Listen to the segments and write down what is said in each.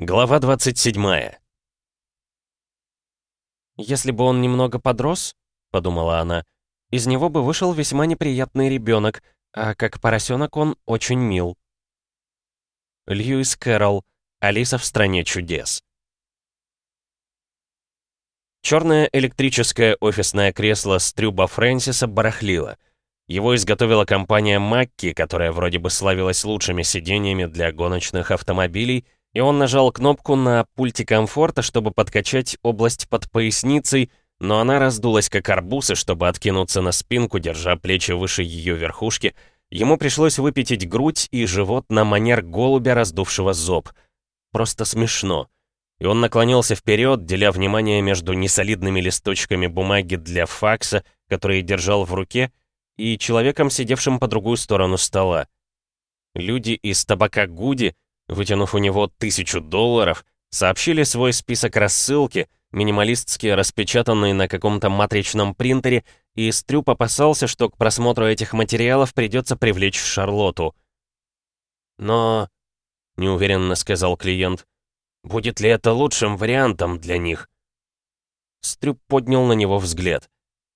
Глава 27 «Если бы он немного подрос, — подумала она, — из него бы вышел весьма неприятный ребенок, а как поросенок он очень мил». Льюис Кэрролл. Алиса в стране чудес. Черное электрическое офисное кресло Стрюба Фрэнсиса барахлило. Его изготовила компания Макки, которая вроде бы славилась лучшими сиденьями для гоночных автомобилей, и он нажал кнопку на пульте комфорта, чтобы подкачать область под поясницей, но она раздулась как арбуз, и чтобы откинуться на спинку, держа плечи выше ее верхушки, ему пришлось выпятить грудь и живот на манер голубя, раздувшего зоб. Просто смешно. И он наклонился вперед, деля внимание между несолидными листочками бумаги для факса, которые держал в руке, и человеком, сидевшим по другую сторону стола. Люди из табака Гуди — Вытянув у него тысячу долларов, сообщили свой список рассылки, минималистски распечатанный на каком-то матричном принтере, и Стрюп опасался, что к просмотру этих материалов придется привлечь Шарлоту. «Но...» — неуверенно сказал клиент. «Будет ли это лучшим вариантом для них?» Стрюп поднял на него взгляд.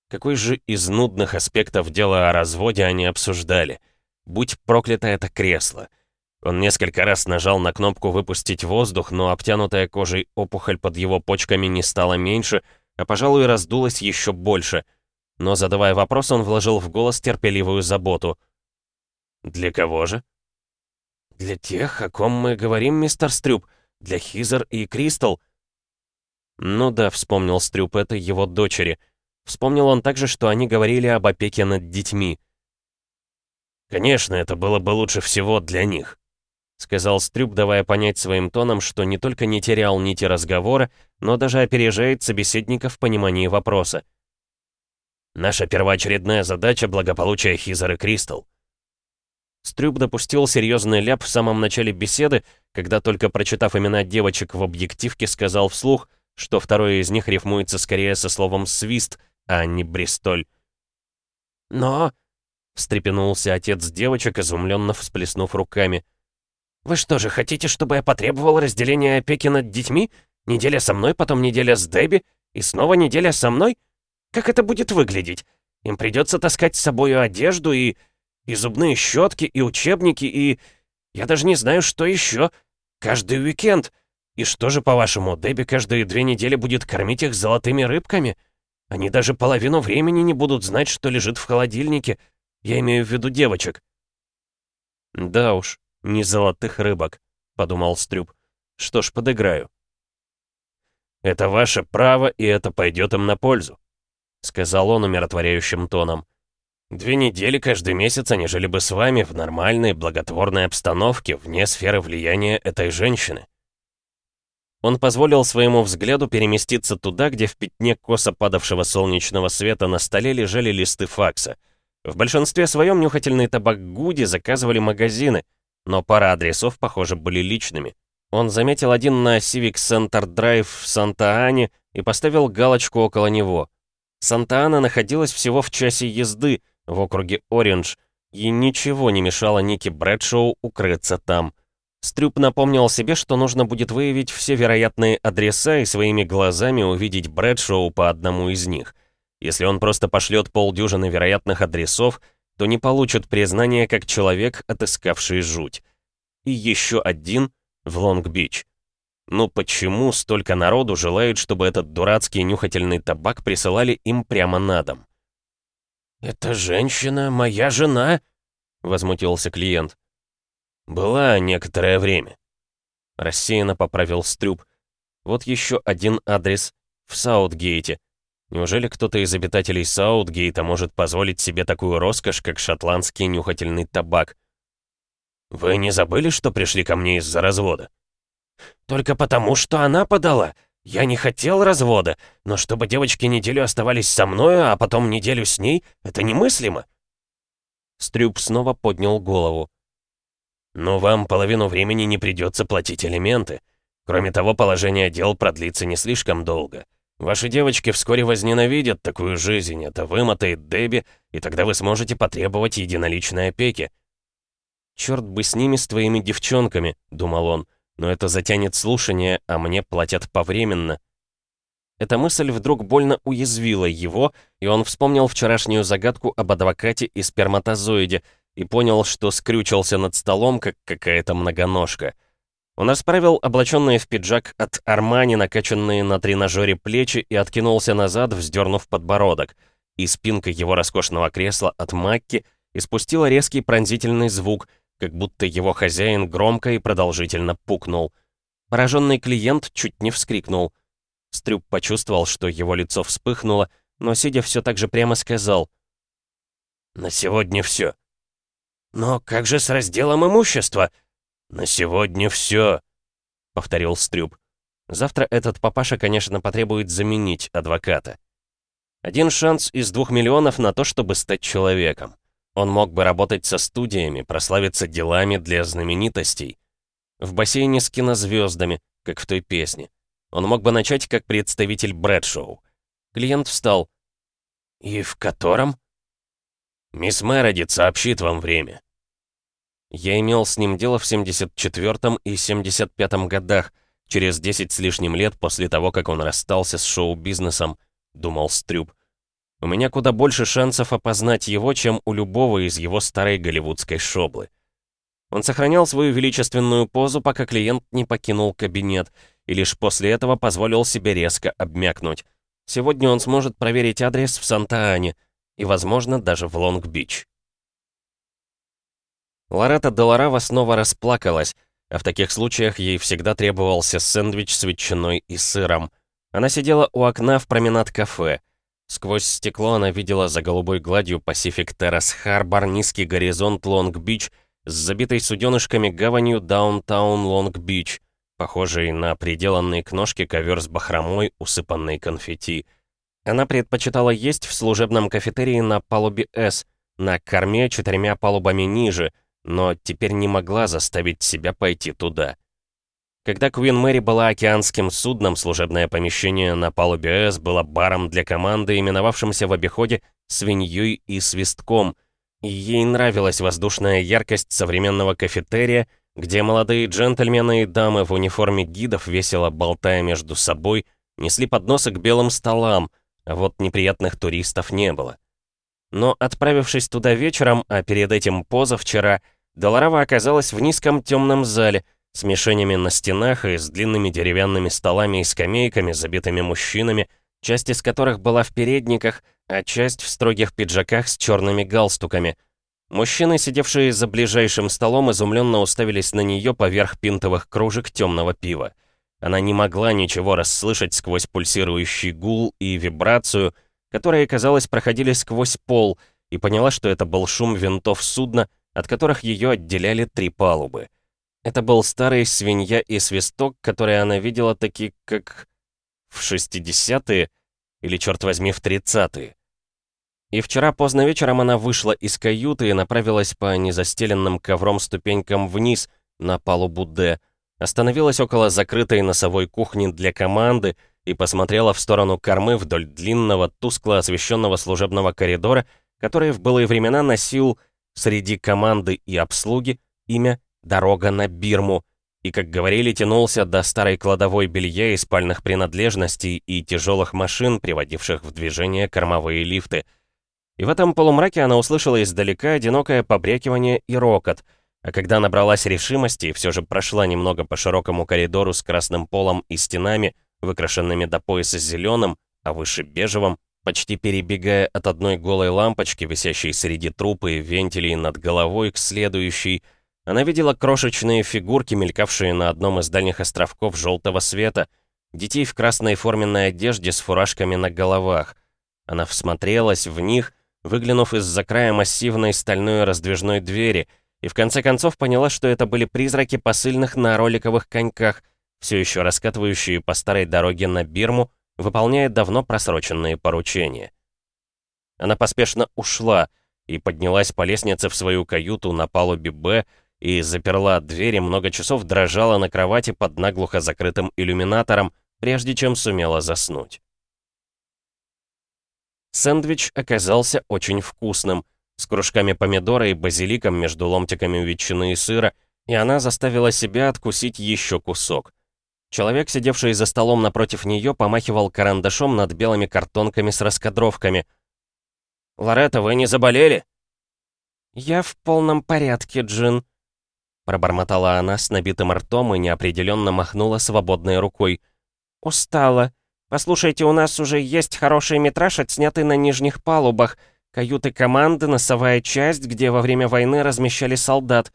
Какой же из нудных аспектов дела о разводе они обсуждали? Будь проклято это кресло. Он несколько раз нажал на кнопку «Выпустить воздух», но обтянутая кожей опухоль под его почками не стала меньше, а, пожалуй, раздулась еще больше. Но, задавая вопрос, он вложил в голос терпеливую заботу. «Для кого же?» «Для тех, о ком мы говорим, мистер Стрюп. Для Хизер и Кристал». «Ну да», — вспомнил Стрюп, — это его дочери. Вспомнил он также, что они говорили об опеке над детьми. «Конечно, это было бы лучше всего для них», сказал Стрюб, давая понять своим тоном, что не только не терял нити разговора, но даже опережает собеседника в понимании вопроса. «Наша первоочередная задача — благополучие Хизер и Кристал». Стрюб допустил серьезный ляп в самом начале беседы, когда только прочитав имена девочек в объективке, сказал вслух, что второе из них рифмуется скорее со словом «свист», а не «бристоль». «Но...» — встрепенулся отец девочек, изумленно всплеснув руками. «Вы что же, хотите, чтобы я потребовал разделения опеки над детьми? Неделя со мной, потом неделя с Дебби, и снова неделя со мной? Как это будет выглядеть? Им придется таскать с собой одежду и... и зубные щетки, и учебники, и... Я даже не знаю, что еще. Каждый уикенд. И что же, по-вашему, Дебби каждые две недели будет кормить их золотыми рыбками? Они даже половину времени не будут знать, что лежит в холодильнике. Я имею в виду девочек». «Да уж, «Не золотых рыбок», — подумал Стрюб. «Что ж, подыграю». «Это ваше право, и это пойдет им на пользу», — сказал он умиротворяющим тоном. «Две недели каждый месяц они жили бы с вами в нормальной, благотворной обстановке, вне сферы влияния этой женщины». Он позволил своему взгляду переместиться туда, где в пятне косо падавшего солнечного света на столе лежали листы факса. В большинстве своем нюхательный табак Гуди заказывали магазины, но пара адресов, похоже, были личными. Он заметил один на Civic Center Drive в Санта-Ане и поставил галочку около него. Санта-Ана находилась всего в часе езды в округе Ориндж, и ничего не мешало Нике Брэдшоу укрыться там. Стрюп напомнил себе, что нужно будет выявить все вероятные адреса и своими глазами увидеть Брэдшоу по одному из них. Если он просто пошлет полдюжины вероятных адресов, то не получат признания как человек, отыскавший жуть. И еще один в Лонг-Бич. Ну почему столько народу желает, чтобы этот дурацкий нюхательный табак присылали им прямо на дом? «Эта женщина моя жена?» — возмутился клиент. «Была некоторое время». Рассеянно поправил Стрюб. Вот еще один адрес в Саутгейте, Неужели кто-то из обитателей Саутгейта может позволить себе такую роскошь, как шотландский нюхательный табак? «Вы не забыли, что пришли ко мне из-за развода?» «Только потому, что она подала. Я не хотел развода, но чтобы девочки неделю оставались со мной, а потом неделю с ней, это немыслимо». Стрюп снова поднял голову. «Но вам половину времени не придется платить элементы. Кроме того, положение дел продлится не слишком долго. Ваши девочки вскоре возненавидят такую жизнь, это вымотает Дебби, и тогда вы сможете потребовать единоличной опеки». «Черт бы с ними, с твоими девчонками», — думал он. Но это затянет слушание, а мне платят повременно. Эта мысль вдруг больно уязвила его, и он вспомнил вчерашнюю загадку об адвокате и сперматозоиде и понял, что скрючился над столом, как какая-то многоножка. Он расправил облаченные в пиджак от Армани, накачанные на тренажере плечи, и откинулся назад, вздернув подбородок. И спинка его роскошного кресла от Макки испустила резкий пронзительный звук, как будто его хозяин громко и продолжительно пукнул. Пораженный клиент чуть не вскрикнул. Стрюп почувствовал, что его лицо вспыхнуло, но, сидя все так же прямо сказал. «На сегодня все. «Но как же с разделом имущества?» «На сегодня все», — повторил Стрюб. «Завтра этот папаша, конечно, потребует заменить адвоката. Один шанс из двух миллионов на то, чтобы стать человеком. Он мог бы работать со студиями, прославиться делами для знаменитостей. В бассейне с кинозвездами, как в той песне. Он мог бы начать как представитель Брэдшоу. Клиент встал. «И в котором?» «Мисс Мередит сообщит вам время. Я имел с ним дело в 74 и 75 годах, через 10 с лишним лет после того, как он расстался с шоу-бизнесом, думал Стрюб. У меня куда больше шансов опознать его, чем у любого из его старой голливудской шоблы. Он сохранял свою величественную позу, пока клиент не покинул кабинет, и лишь после этого позволил себе резко обмякнуть. Сегодня он сможет проверить адрес в Санта-Ане и, возможно, даже в Лонг-Бич. Лоретта Долорава снова расплакалась, а в таких случаях ей всегда требовался сэндвич с ветчиной и сыром. Она сидела у окна в променад-кафе. Сквозь стекло она видела за голубой гладью Pacific Terrace Harbor низкий горизонт Лонг-Бич с забитой суденышками гаванью Даунтаун Лонг-Бич, похожий на приделанный к ножке ковер с бахромой, усыпанный конфетти. Она предпочитала есть в служебном кафетерии на палубе «С», на корме четырьмя палубами ниже — но теперь не могла заставить себя пойти туда. Когда Куин Мэри была океанским судном, служебное помещение на палубе С было баром для команды, именовавшимся в обиходе «свиньей и свистком», и ей нравилась воздушная яркость современного кафетерия, где молодые джентльмены и дамы в униформе гидов, весело болтая между собой, несли подносы к белым столам, а вот неприятных туристов не было. Но отправившись туда вечером, а перед этим позавчера, Долорава оказалась в низком темном зале, с мишенями на стенах и с длинными деревянными столами и скамейками, забитыми мужчинами, часть из которых была в передниках, а часть в строгих пиджаках с черными галстуками. Мужчины, сидевшие за ближайшим столом, изумленно уставились на нее поверх пинтовых кружек темного пива. Она не могла ничего расслышать сквозь пульсирующий гул и вибрацию, которые, казалось, проходили сквозь пол, и поняла, что это был шум винтов судна, от которых ее отделяли три палубы. Это был старый свинья и свисток, который она видела таки как в 60-е или, черт возьми, в 30-е. И вчера поздно вечером она вышла из каюты и направилась по незастеленным ковром ступенькам вниз на палубу «Д», остановилась около закрытой носовой кухни для команды, и посмотрела в сторону кормы вдоль длинного, тускло освещенного служебного коридора, который в былые времена носил среди команды и обслуги имя «Дорога на Бирму», и, как говорили, тянулся до старой кладовой белья и спальных принадлежностей и тяжелых машин, приводивших в движение кормовые лифты. И в этом полумраке она услышала издалека одинокое побрякивание и рокот, а когда набралась решимости и все же прошла немного по широкому коридору с красным полом и стенами, выкрашенными до пояса зеленым, а выше бежевым, почти перебегая от одной голой лампочки, висящей среди трупы и вентилей над головой, к следующей, она видела крошечные фигурки, мелькавшие на одном из дальних островков желтого света, детей в красной форменной одежде с фуражками на головах. Она всмотрелась в них, выглянув из-за края массивной стальной раздвижной двери, и в конце концов поняла, что это были призраки посыльных на роликовых коньках — все еще раскатывающие по старой дороге на Бирму, выполняя давно просроченные поручения. Она поспешно ушла и поднялась по лестнице в свою каюту на палубе «Б», и заперла двери, много часов дрожала на кровати под наглухо закрытым иллюминатором, прежде чем сумела заснуть. Сэндвич оказался очень вкусным, с кружками помидора и базиликом между ломтиками ветчины и сыра, И она заставила себя откусить еще кусок. Человек, сидевший за столом напротив нее, помахивал карандашом над белыми картонками с раскадровками. «Лоретта, вы не заболели?» «Я в полном порядке, Джин», — пробормотала она с набитым ртом и неопределенно махнула свободной рукой. «Устала. Послушайте, у нас уже есть хороший метраж, отснятый на нижних палубах. Каюты команды, носовая часть, где во время войны размещали солдат.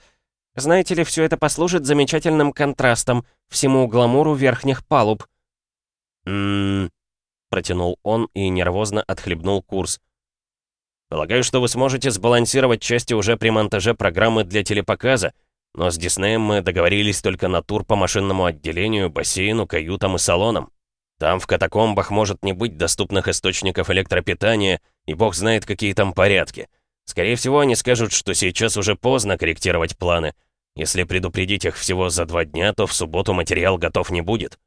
Знаете ли, все это послужит замечательным контрастом всему гламуру верхних палуб». «М-м-м», протянул он и нервозно отхлебнул курс. Полагаю, что вы сможете сбалансировать части уже при монтаже программы для телепоказа, но с Диснеем мы договорились только на тур по машинному отделению, бассейну, каютам и салонам. Там в катакомбах может не быть доступных источников электропитания, и бог знает, какие там порядки. Скорее всего, они скажут, что сейчас уже поздно корректировать планы. Если предупредить их всего за два дня, то в субботу материал готов не будет.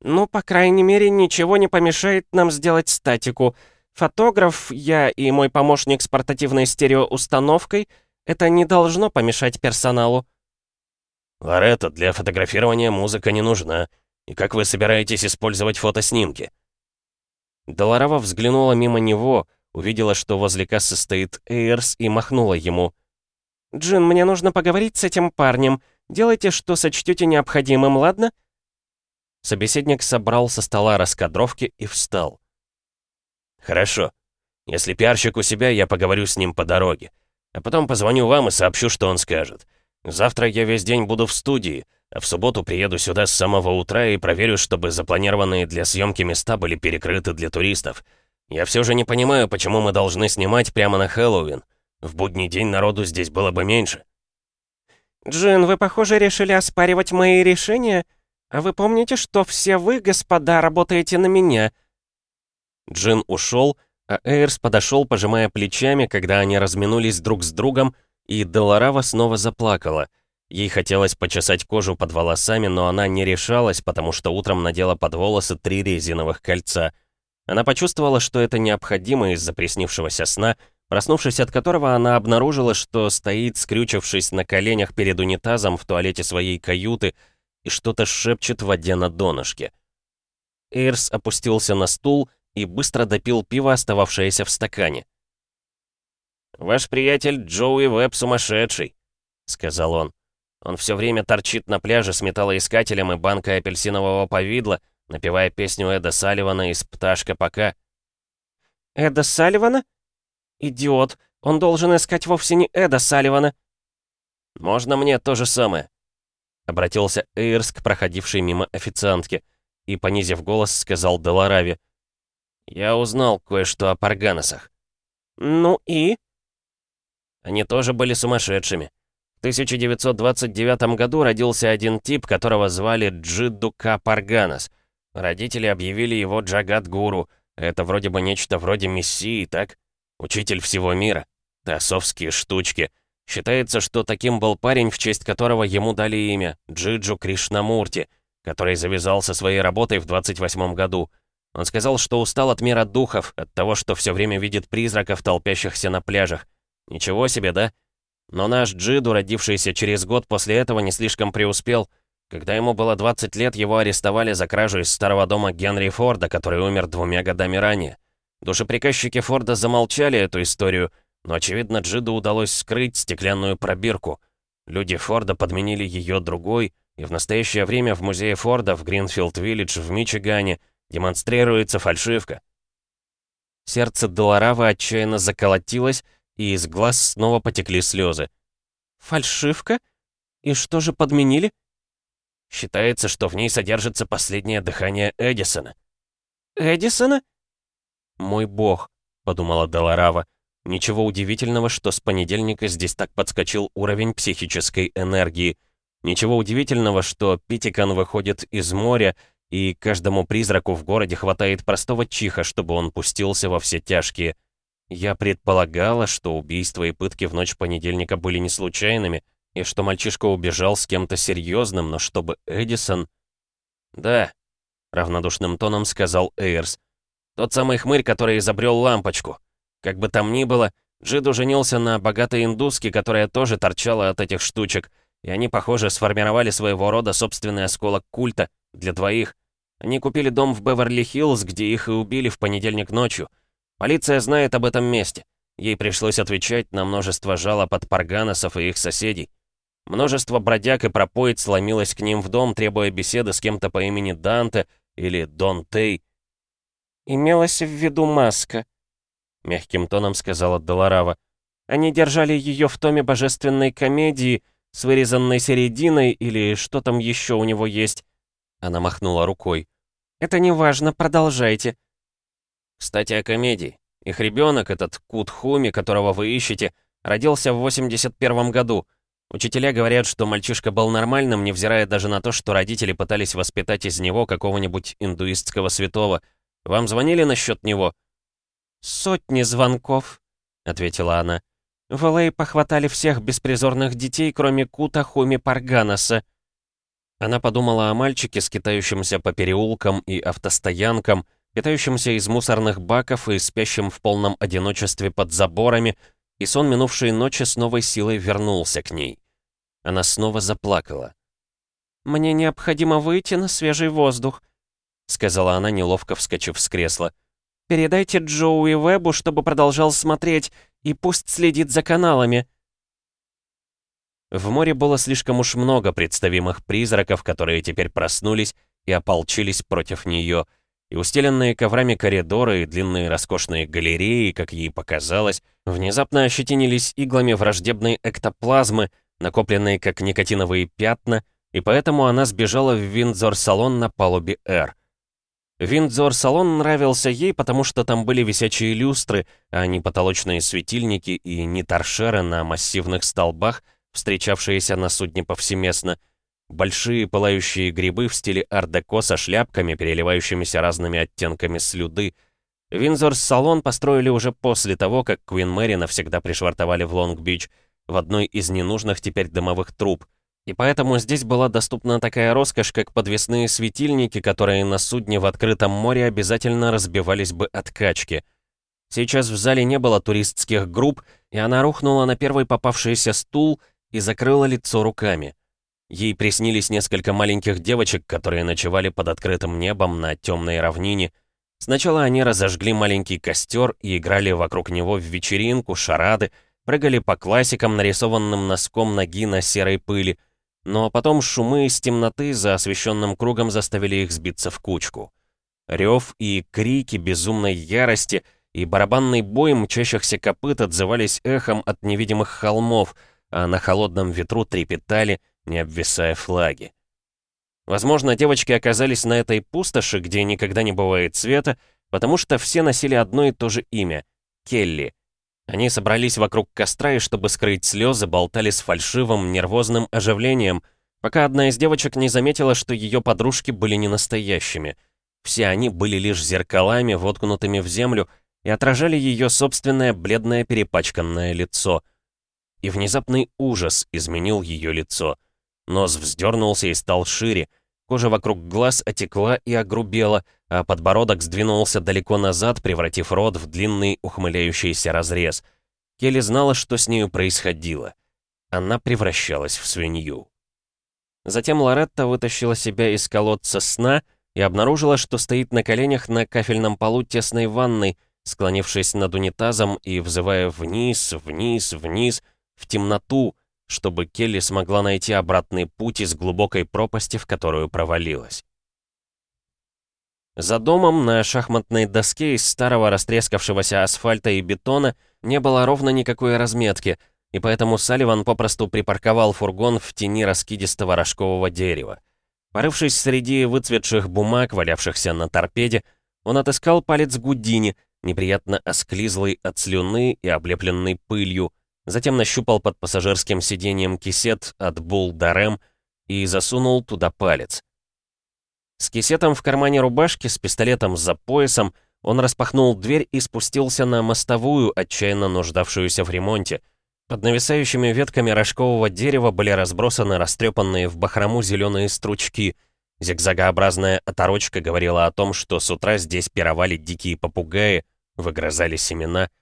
«Ну, по крайней мере, ничего не помешает нам сделать статику», Фотограф, я и мой помощник с портативной стереоустановкой — это не должно помешать персоналу. Лоретта, для фотографирования музыка не нужна. И как вы собираетесь использовать фотоснимки? Долорава взглянула мимо него, увидела, что возле кассы стоит Эйрс и махнула ему. «Джин, мне нужно поговорить с этим парнем. Делайте, что сочтете необходимым, ладно?» Собеседник собрал со стола раскадровки и встал. «Хорошо. Если пиарщик у себя, я поговорю с ним по дороге. А потом позвоню вам и сообщу, что он скажет. Завтра я весь день буду в студии, а в субботу приеду сюда с самого утра и проверю, чтобы запланированные для съемки места были перекрыты для туристов. Я все же не понимаю, почему мы должны снимать прямо на Хэллоуин. В будний день народу здесь было бы меньше». «Джин, вы, похоже, решили оспаривать мои решения? А вы помните, что все вы, господа, работаете на меня?» Джин ушел, а Эйрс подошел, пожимая плечами, когда они разминулись друг с другом, и Деларава снова заплакала. Ей хотелось почесать кожу под волосами, но она не решалась, потому что утром надела под волосы три резиновых кольца. Она почувствовала, что это необходимо из-за приснившегося сна, проснувшись от которого она обнаружила, что стоит, скрючившись на коленях перед унитазом в туалете своей каюты, и что-то шепчет в воде на донышке. Эйрс опустился на стул и быстро допил пиво, остававшееся в стакане. «Ваш приятель Джоуи Веб сумасшедший», — сказал он. «Он все время торчит на пляже с металлоискателем и банкой апельсинового повидла, напевая песню Эда Салливана из «Пташка пока». «Эда Салливана? Идиот! Он должен искать вовсе не Эда Салливана!» «Можно мне то же самое?» Обратился Эйрс к проходившей мимо официантке и, понизив голос, сказал Делараве. Я узнал кое-что о Парганосах. Ну и? Они тоже были сумасшедшими. В 1929 году родился один тип, которого звали Джиддука Парганос. Родители объявили его Джагат-гуру. Это вроде бы нечто вроде мессии, так? Учитель всего мира. Тасовские штучки. Считается, что таким был парень, в честь которого ему дали имя Джиджу Кришнамурти, который завязал со своей работой в 28 году. Он сказал, что устал от мира духов, от того, что все время видит призраков, толпящихся на пляжах. Ничего себе, да? Но наш Джиду, родившийся через год после этого, не слишком преуспел. Когда ему было 20 лет, его арестовали за кражу из старого дома Генри Форда, который умер двумя годами ранее. Душеприказчики Форда замолчали эту историю, но, очевидно, Джиду удалось скрыть стеклянную пробирку. Люди Форда подменили ее другой, и в настоящее время в музее Форда в Гринфилд-Виллидж в Мичигане – Демонстрируется фальшивка. Сердце Долоравы отчаянно заколотилось, и из глаз снова потекли слезы. «Фальшивка? И что же подменили?» Считается, что в ней содержится последнее дыхание Эдисона. «Эдисона?» «Мой бог», — подумала Долорава. «Ничего удивительного, что с понедельника здесь так подскочил уровень психической энергии. Ничего удивительного, что Питикан выходит из моря и каждому призраку в городе хватает простого чиха, чтобы он пустился во все тяжкие. Я предполагала, что убийства и пытки в ночь понедельника были не случайными, и что мальчишка убежал с кем-то серьезным, но чтобы Эдисон... «Да», — равнодушным тоном сказал Эйрс. «Тот самый хмырь, который изобрел лампочку. Как бы там ни было, Джиду женился на богатой индуске, которая тоже торчала от этих штучек, и они, похоже, сформировали своего рода собственный осколок культа для двоих. Они купили дом в Беверли-Хиллз, где их и убили в понедельник ночью. Полиция знает об этом месте. Ей пришлось отвечать на множество жалоб от парганосов и их соседей. Множество бродяг и пропоиц сломилось к ним в дом, требуя беседы с кем-то по имени Данте или Дон Тей. «Имелась в виду маска», — мягким тоном сказала Долорава. «Они держали ее в томе божественной комедии с вырезанной серединой или что там еще у него есть». Она махнула рукой. «Это не важно, продолжайте». «Кстати, о комедии. Их ребенок, этот Кут Хуми, которого вы ищете, родился в 81 году. Учителя говорят, что мальчишка был нормальным, невзирая даже на то, что родители пытались воспитать из него какого-нибудь индуистского святого. Вам звонили насчет него?» «Сотни звонков», — ответила она. «В Л.А. похватали всех беспризорных детей, кроме Кута Хуми Парганаса». Она подумала о мальчике, скитающемся по переулкам и автостоянкам, питающимся из мусорных баков и спящим в полном одиночестве под заборами, и сон минувшей ночи с новой силой вернулся к ней. Она снова заплакала. «Мне необходимо выйти на свежий воздух», — сказала она, неловко вскочив с кресла. «Передайте Джоуи Вебу, чтобы продолжал смотреть, и пусть следит за каналами». В море было слишком уж много представимых призраков, которые теперь проснулись и ополчились против нее — и устеленные коврами коридоры и длинные роскошные галереи, как ей показалось, внезапно ощетинились иглами враждебной эктоплазмы, накопленные как никотиновые пятна, и поэтому она сбежала в Виндзор-салон на палубе «Р». Виндзор-салон нравился ей, потому что там были висячие люстры, а не потолочные светильники и не торшеры на массивных столбах, встречавшиеся на судне повсеместно — Большие пылающие грибы в стиле ар-деко со шляпками, переливающимися разными оттенками слюды. Виндзор-салон построили уже после того, как Квин Мэри навсегда пришвартовали в Лонг-Бич, в одной из ненужных теперь дымовых труб. И поэтому здесь была доступна такая роскошь, как подвесные светильники, которые на судне в открытом море обязательно разбивались бы от качки. Сейчас в зале не было туристских групп, и она рухнула на первый попавшийся стул и закрыла лицо руками. Ей приснились несколько маленьких девочек, которые ночевали под открытым небом на темной равнине. Сначала они разожгли маленький костер и играли вокруг него в вечеринку, шарады, прыгали по классикам, нарисованным носком ноги на серой пыли, но потом шумы из темноты за освещенным кругом заставили их сбиться в кучку. Рев и крики безумной ярости и барабанный бой мчащихся копыт отзывались эхом от невидимых холмов, а на холодном ветру трепетали, не обвисая флаги. Возможно, девочки оказались на этой пустоши, где никогда не бывает света, потому что все носили одно и то же имя — Келли. Они собрались вокруг костра и, чтобы скрыть слезы, болтали с фальшивым, нервозным оживлением, пока одна из девочек не заметила, что ее подружки были не настоящими. Все они были лишь зеркалами, воткнутыми в землю, и отражали ее собственное бледное перепачканное лицо. И внезапный ужас изменил ее лицо — Нос вздернулся и стал шире, кожа вокруг глаз отекла и огрубела, а подбородок сдвинулся далеко назад, превратив рот в длинный ухмыляющийся разрез. Келли знала, что с нею происходило. Она превращалась в свинью. Затем Лоретта вытащила себя из колодца сна и обнаружила, что стоит на коленях на кафельном полу тесной ванной, склонившись над унитазом и взывая вниз, вниз, вниз, в темноту, чтобы Келли смогла найти обратный путь из глубокой пропасти, в которую провалилась. За домом на шахматной доске из старого растрескавшегося асфальта и бетона не было ровно никакой разметки, и поэтому Салливан попросту припарковал фургон в тени раскидистого рожкового дерева. Порывшись среди выцветших бумаг, валявшихся на торпеде, он отыскал палец Гудини, неприятно осклизлый от слюны и облепленный пылью, Затем нащупал под пассажирским сиденьем кисет от Булл Дарем и засунул туда палец. С кисетом в кармане рубашки, с пистолетом за поясом, он распахнул дверь и спустился на мостовую, отчаянно нуждавшуюся в ремонте. Под нависающими ветками рожкового дерева были разбросаны растрепанные в бахрому зеленые стручки. Зигзагообразная оторочка говорила о том, что с утра здесь пировали дикие попугаи, выгрызали семена —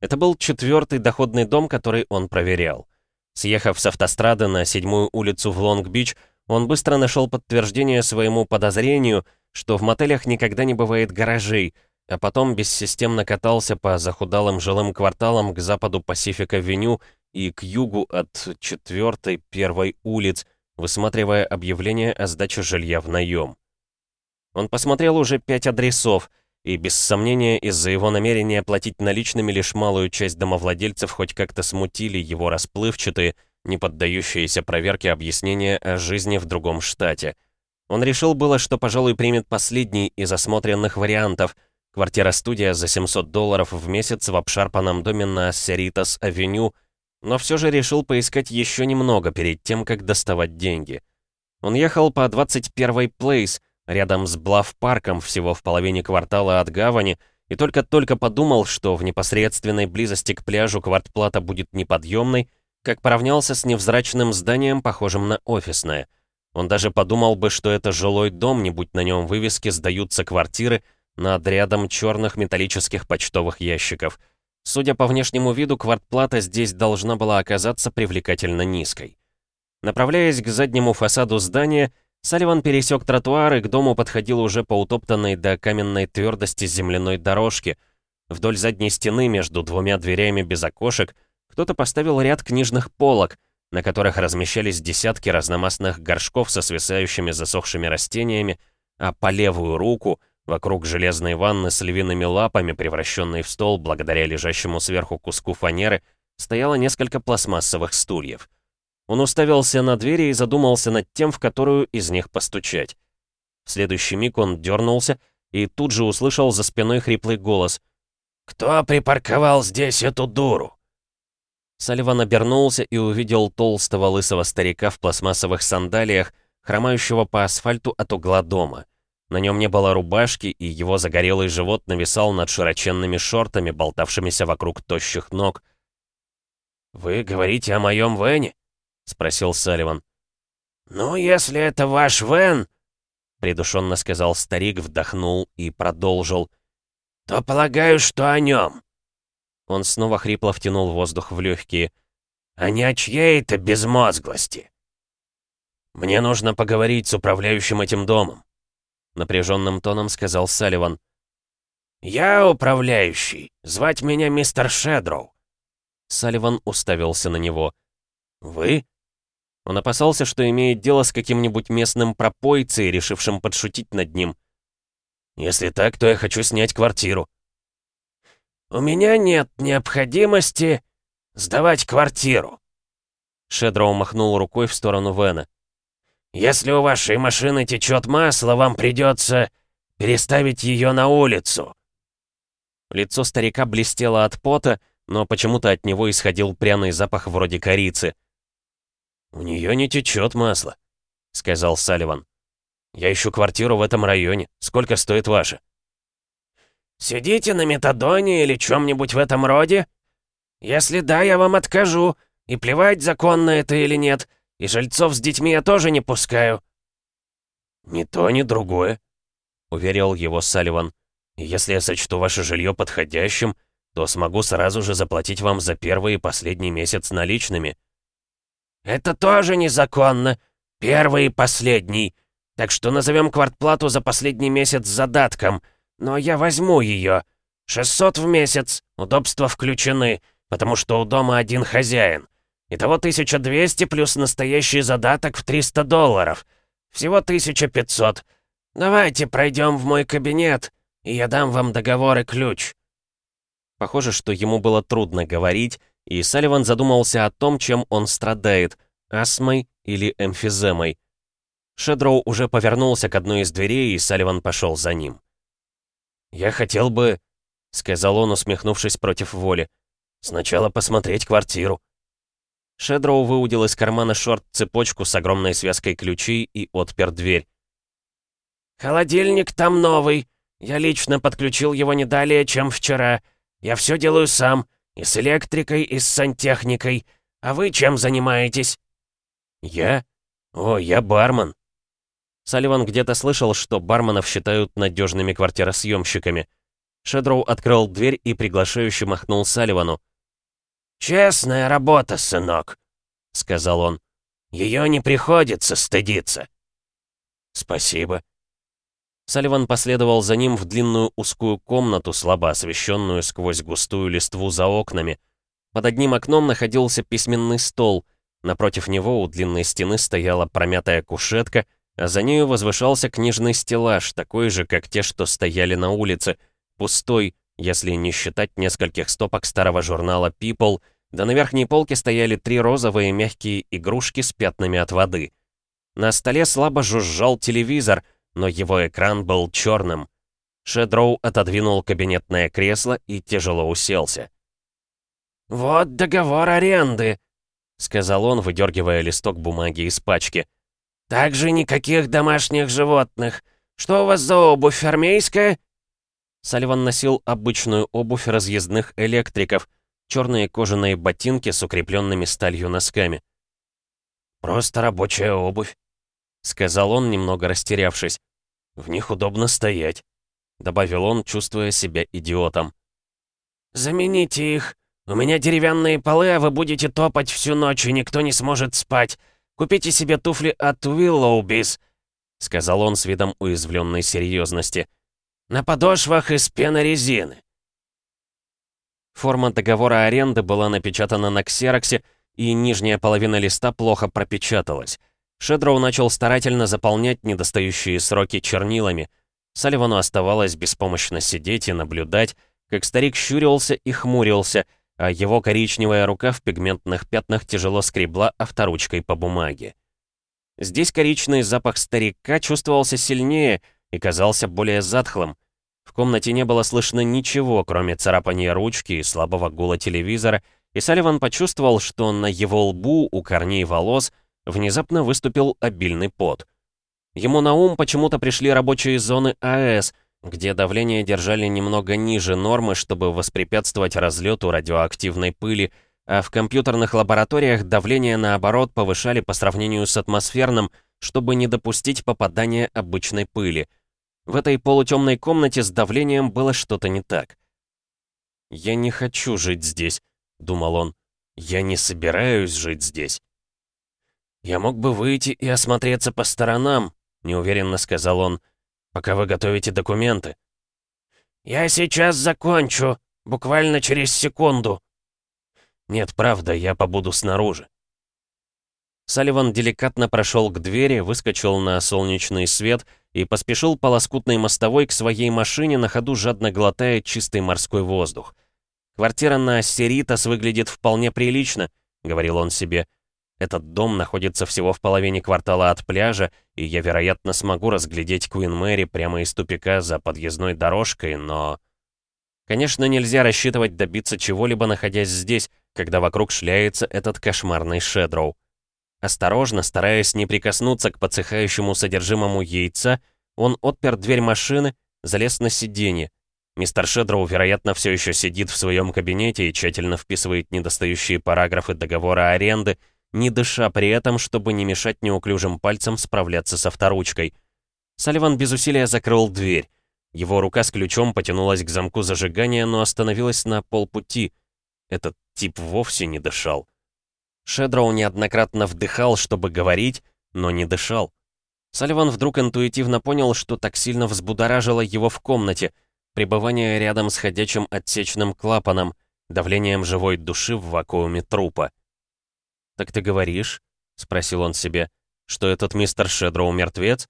это был четвертый доходный дом, который он проверял. Съехав с автострады на седьмую улицу в Лонг-Бич, он быстро нашел подтверждение своему подозрению, что в мотелях никогда не бывает гаражей, а потом бессистемно катался по захудалым жилым кварталам к западу Пасифика-Веню и к югу от 4-й, 1 улиц, высматривая объявление о сдаче жилья в наем. Он посмотрел уже пять адресов, и без сомнения из-за его намерения платить наличными лишь малую часть домовладельцев хоть как-то смутили его расплывчатые, не поддающиеся проверке объяснения о жизни в другом штате. Он решил было, что, пожалуй, примет последний из осмотренных вариантов — Квартира-студия за 700 долларов в месяц в обшарпанном доме на Серитас-авеню, но все же решил поискать еще немного перед тем, как доставать деньги. Он ехал по 21-й Плейс, рядом с Блав-парком, всего в половине квартала от гавани, и только-только подумал, что в непосредственной близости к пляжу квартплата будет неподъемной, как поравнялся с невзрачным зданием, похожим на офисное. Он даже подумал бы, что это жилой дом, не будь на нем вывески «Сдаются квартиры», над рядом черных металлических почтовых ящиков. Судя по внешнему виду, квартплата здесь должна была оказаться привлекательно низкой. Направляясь к заднему фасаду здания, Салливан пересек тротуар и к дому подходил уже по утоптанной до каменной твердости земляной дорожке. Вдоль задней стены между двумя дверями без окошек кто-то поставил ряд книжных полок, на которых размещались десятки разномастных горшков со свисающими засохшими растениями, а по левую руку — Вокруг железной ванны с львиными лапами, превращенной в стол благодаря лежащему сверху куску фанеры, стояло несколько пластмассовых стульев. Он уставился на двери и задумался над тем, в которую из них постучать. В следующий миг он дернулся и тут же услышал за спиной хриплый голос. «Кто припарковал здесь эту дуру?» Салливан обернулся и увидел толстого лысого старика в пластмассовых сандалиях, хромающего по асфальту от угла дома. На нем не было рубашки, и его загорелый живот нависал над широченными шортами, болтавшимися вокруг тощих ног. «Вы говорите о моем Вене?» — спросил Салливан. «Ну, если это ваш Вен», — придушенно сказал старик, вдохнул и продолжил, «то полагаю, что о нем». Он снова хрипло втянул воздух в легкие. «А не о чьей-то безмозглости». «Мне нужно поговорить с управляющим этим домом», напряженным тоном сказал Салливан. «Я управляющий. Звать меня мистер Шедроу». Салливан уставился на него. «Вы?» Он опасался, что имеет дело с каким-нибудь местным пропойцей, решившим подшутить над ним. «Если так, то я хочу снять квартиру». «У меня нет необходимости сдавать квартиру». Шедроу махнул рукой в сторону Вена. Если у вашей машины течет масло, вам придется переставить ее на улицу». Лицо старика блестело от пота, но почему-то от него исходил пряный запах вроде корицы. «У нее не течет масло», — сказал Салливан. «Я ищу квартиру в этом районе. Сколько стоит ваша?» «Сидите на метадоне или чем-нибудь в этом роде? Если да, я вам откажу. И плевать, законно это или нет. И жильцов с детьми я тоже не пускаю». «Ни то, ни другое», — уверил его Салливан. «Если я сочту ваше жилье подходящим, то смогу сразу же заплатить вам за первый и последний месяц наличными». «Это тоже незаконно. Первый и последний. Так что назовем квартплату за последний месяц задатком. Но я возьму ее. 600 в месяц, удобства включены, потому что у дома один хозяин. Итого 1200 плюс настоящий задаток в 300 долларов. Всего 1500. Давайте пройдем в мой кабинет, и я дам вам договор и ключ». Похоже, что ему было трудно говорить, и Салливан задумался о том, чем он страдает — астмой или эмфиземой. Шедроу уже повернулся к одной из дверей, и Салливан пошел за ним. «Я хотел бы», — сказал он, усмехнувшись против воли, — «сначала посмотреть квартиру». Шедроу выудил из кармана шорт цепочку с огромной связкой ключей и отпер дверь. «Холодильник там новый. Я лично подключил его не далее, чем вчера. Я все делаю сам. И с электрикой, и с сантехникой. А вы чем занимаетесь?» «Я? О, я бармен». Салливан где-то слышал, что барменов считают надежными квартиросъемщиками. Шедроу открыл дверь и приглашающе махнул Салливану. «Честная работа, сынок», — сказал он. «Ее не приходится стыдиться». «Спасибо». Салливан последовал за ним в длинную узкую комнату, слабо освещенную сквозь густую листву за окнами. Под одним окном находился письменный стол. Напротив него у длинной стены стояла промятая кушетка, а за нею возвышался книжный стеллаж, такой же, как те, что стояли на улице, пустой, если не считать нескольких стопок старого журнала People, да на верхней полке стояли три розовые мягкие игрушки с пятнами от воды. На столе слабо жужжал телевизор, но его экран был черным. Шедроу отодвинул кабинетное кресло и тяжело уселся. «Вот договор аренды», — сказал он, выдергивая листок бумаги из пачки. «Также никаких домашних животных. Что у вас за обувь, армейская?» Салливан носил обычную обувь разъездных электриков, черные кожаные ботинки с укрепленными сталью носками. «Просто рабочая обувь», — сказал он, немного растерявшись. «В них удобно стоять», — добавил он, чувствуя себя идиотом. «Замените их. У меня деревянные полы, а вы будете топать всю ночь, и никто не сможет спать. Купите себе туфли от Уиллоубис», — сказал он с видом уязвленной серьезности. На подошвах из пенорезины. Форма договора аренды была напечатана на ксероксе, и нижняя половина листа плохо пропечаталась. Шедроу начал старательно заполнять недостающие сроки чернилами. Салливану оставалось беспомощно сидеть и наблюдать, как старик щурился и хмурился, а его коричневая рука в пигментных пятнах тяжело скребла авторучкой по бумаге. Здесь коричный запах старика чувствовался сильнее — и казался более затхлым. В комнате не было слышно ничего, кроме царапания ручки и слабого гула телевизора, и Салливан почувствовал, что на его лбу у корней волос внезапно выступил обильный пот. Ему на ум почему-то пришли рабочие зоны АЭС, где давление держали немного ниже нормы, чтобы воспрепятствовать разлету радиоактивной пыли, а в компьютерных лабораториях давление, наоборот, повышали по сравнению с атмосферным, чтобы не допустить попадания обычной пыли. В этой полутемной комнате с давлением было что-то не так. «Я не хочу жить здесь», — думал он. «Я не собираюсь жить здесь». «Я мог бы выйти и осмотреться по сторонам», — неуверенно сказал он, «пока вы готовите документы». «Я сейчас закончу, буквально через секунду». «Нет, правда, я побуду снаружи». Салливан деликатно прошел к двери, выскочил на солнечный свет и поспешил по лоскутной мостовой к своей машине, на ходу жадно глотая чистый морской воздух. «Квартира на Серитас выглядит вполне прилично», — говорил он себе. «Этот дом находится всего в половине квартала от пляжа, и я, вероятно, смогу разглядеть Куин Мэри прямо из тупика за подъездной дорожкой, но...» Конечно, нельзя рассчитывать добиться чего-либо, находясь здесь, когда вокруг шляется этот кошмарный Шедроу. Осторожно, стараясь не прикоснуться к подсыхающему содержимому яйца, он отпер дверь машины, залез на сиденье. Мистер Шедроу, вероятно, все еще сидит в своем кабинете и тщательно вписывает недостающие параграфы договора аренды, не дыша при этом, чтобы не мешать неуклюжим пальцем справляться со вторучкой. Салливан без усилия закрыл дверь. Его рука с ключом потянулась к замку зажигания, но остановилась на полпути. Этот тип вовсе не дышал. Шедроу неоднократно вдыхал, чтобы говорить, но не дышал. Салливан вдруг интуитивно понял, что так сильно взбудоражило его в комнате, пребывание рядом с ходячим отсечным клапаном, давлением живой души в вакууме трупа. «Так ты говоришь?» — спросил он себе, — «что этот мистер Шедроу мертвец?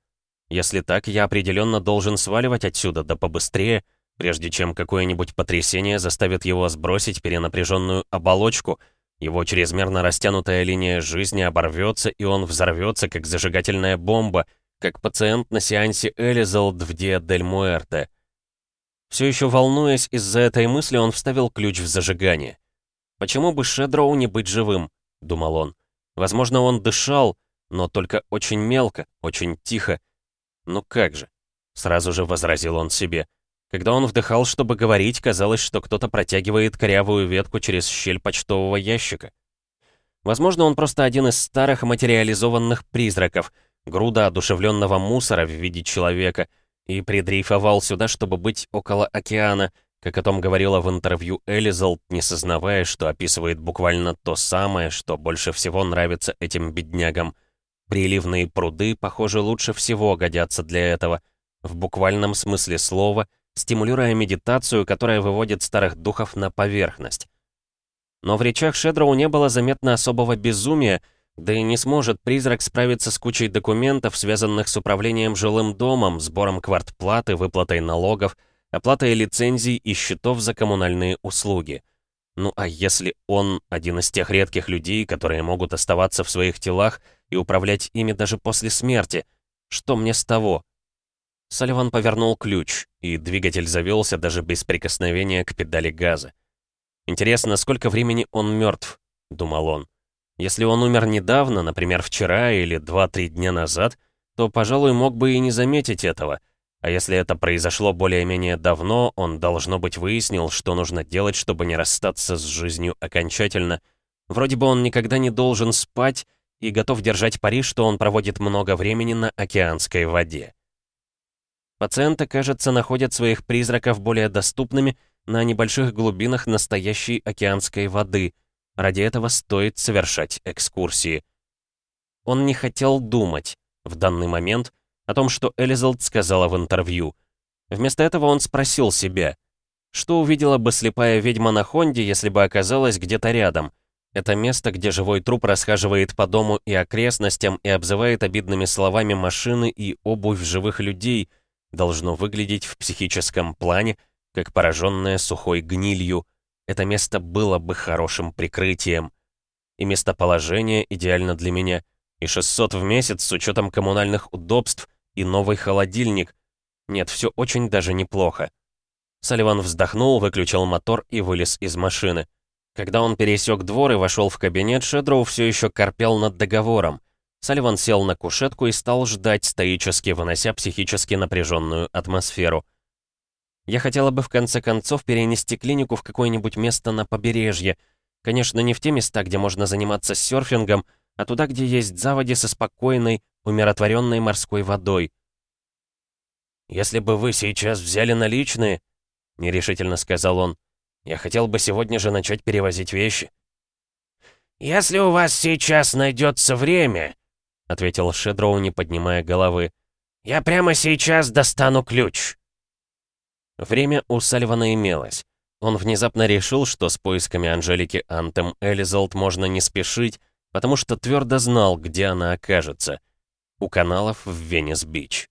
Если так, я определенно должен сваливать отсюда, да побыстрее, прежде чем какое-нибудь потрясение заставит его сбросить перенапряженную оболочку — его чрезмерно растянутая линия жизни оборвется, и он взорвется, как зажигательная бомба, как пациент на сеансе Элизалд в Диа дель Муэрте. Все еще волнуясь из-за этой мысли, он вставил ключ в зажигание. «Почему бы Шедроу не быть живым?» — думал он. «Возможно, он дышал, но только очень мелко, очень тихо. Ну как же?» — сразу же возразил он себе. Когда он вдыхал, чтобы говорить, казалось, что кто-то протягивает корявую ветку через щель почтового ящика. Возможно, он просто один из старых материализованных призраков, груда одушевленного мусора в виде человека, и придрейфовал сюда, чтобы быть около океана, как о том говорила в интервью Элизалд, не сознавая, что описывает буквально то самое, что больше всего нравится этим беднягам. Приливные пруды, похоже, лучше всего годятся для этого, в буквальном смысле слова, стимулируя медитацию, которая выводит старых духов на поверхность. Но в речах Шедроу не было заметно особого безумия, да и не сможет призрак справиться с кучей документов, связанных с управлением жилым домом, сбором квартплаты, выплатой налогов, оплатой лицензий и счетов за коммунальные услуги. Ну а если он один из тех редких людей, которые могут оставаться в своих телах и управлять ими даже после смерти, что мне с того? Салливан повернул ключ, и двигатель завелся даже без прикосновения к педали газа. «Интересно, сколько времени он мертв?» — думал он. «Если он умер недавно, например, вчера или 2-3 дня назад, то, пожалуй, мог бы и не заметить этого — а если это произошло более-менее давно, он, должно быть, выяснил, что нужно делать, чтобы не расстаться с жизнью окончательно. Вроде бы он никогда не должен спать и готов держать пари, что он проводит много времени на океанской воде. Пациенты, кажется, находят своих призраков более доступными на небольших глубинах настоящей океанской воды. Ради этого стоит совершать экскурсии. Он не хотел думать. В данный момент — о том, что Элизалд сказала в интервью. Вместо этого он спросил себя, что увидела бы слепая ведьма на Хонде, если бы оказалась где-то рядом? Это место, где живой труп расхаживает по дому и окрестностям и обзывает обидными словами машины и обувь живых людей, должно выглядеть в психическом плане, как пораженное сухой гнилью. Это место было бы хорошим прикрытием. И местоположение идеально для меня. И 600 в месяц с учетом коммунальных удобств, и новый холодильник. Нет, все очень даже неплохо. Салливан вздохнул, выключил мотор и вылез из машины. Когда он пересек двор и вошел в кабинет, Шедроу все еще корпел над договором. Салливан сел на кушетку и стал ждать, стоически вынося психически напряженную атмосферу. Я хотела бы в конце концов перенести клинику в какое-нибудь место на побережье. Конечно, не в те места, где можно заниматься серфингом, а туда, где есть заводи со спокойной, умиротворенной морской водой. «Если бы вы сейчас взяли наличные», — нерешительно сказал он, «я хотел бы сегодня же начать перевозить вещи». «Если у вас сейчас найдется время», — ответил Шедроу, не поднимая головы, «я прямо сейчас достану ключ». Время у Сальвана имелось. Он внезапно решил, что с поисками Анжелики Антем Элизалд можно не спешить, потому что твердо знал, где она окажется — у каналов в Венес-Бич.